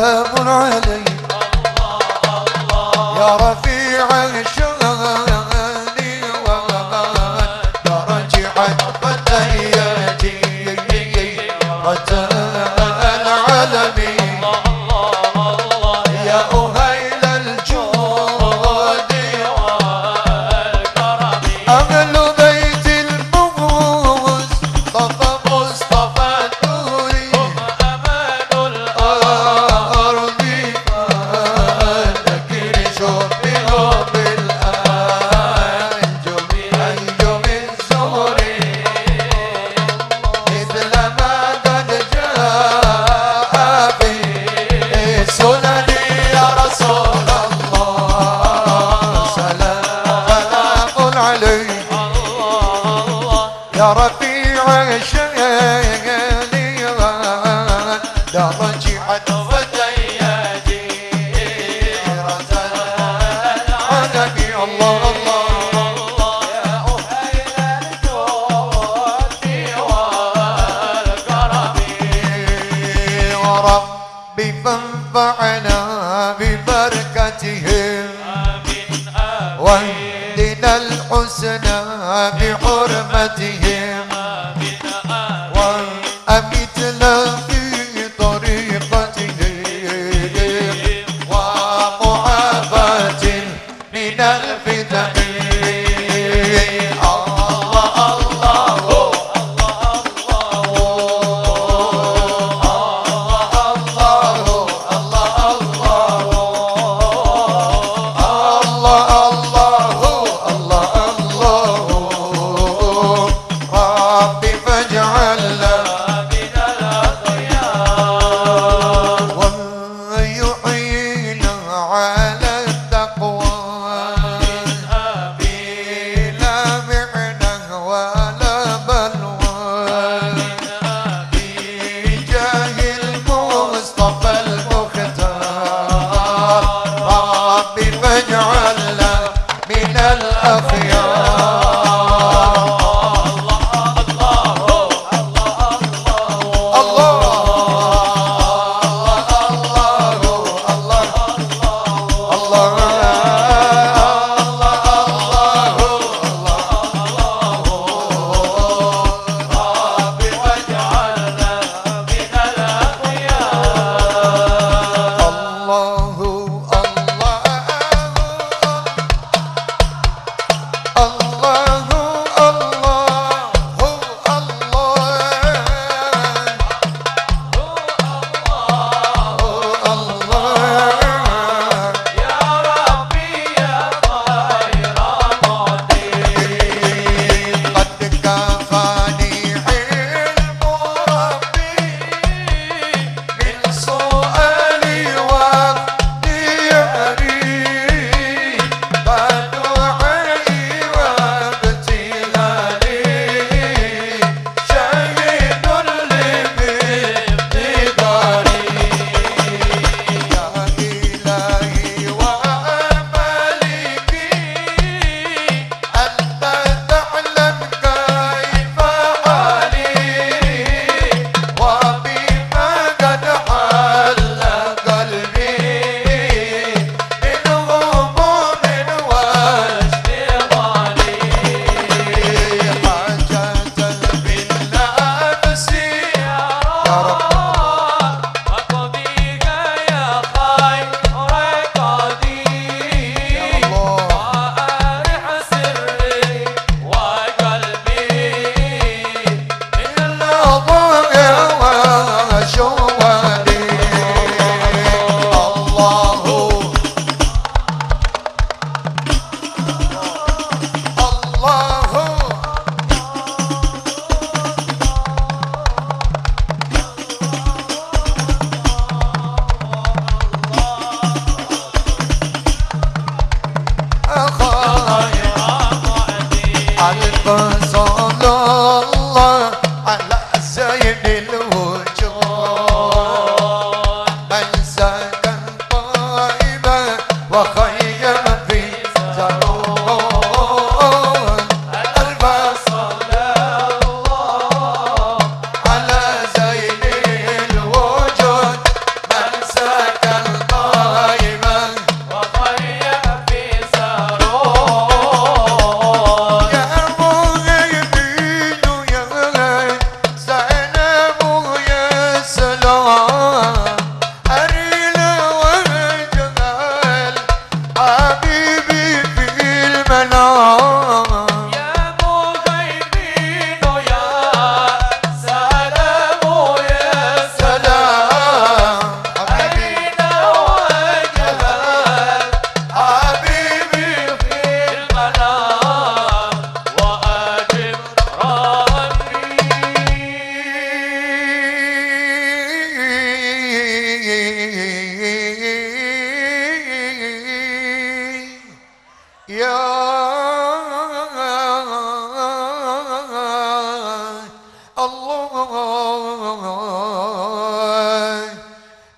سلام عليك. يا رفيق وحدنا الحسنى بحرمتهم وأمتنا في طريقتهم ومعافاة من الفتن الأخيار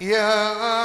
يا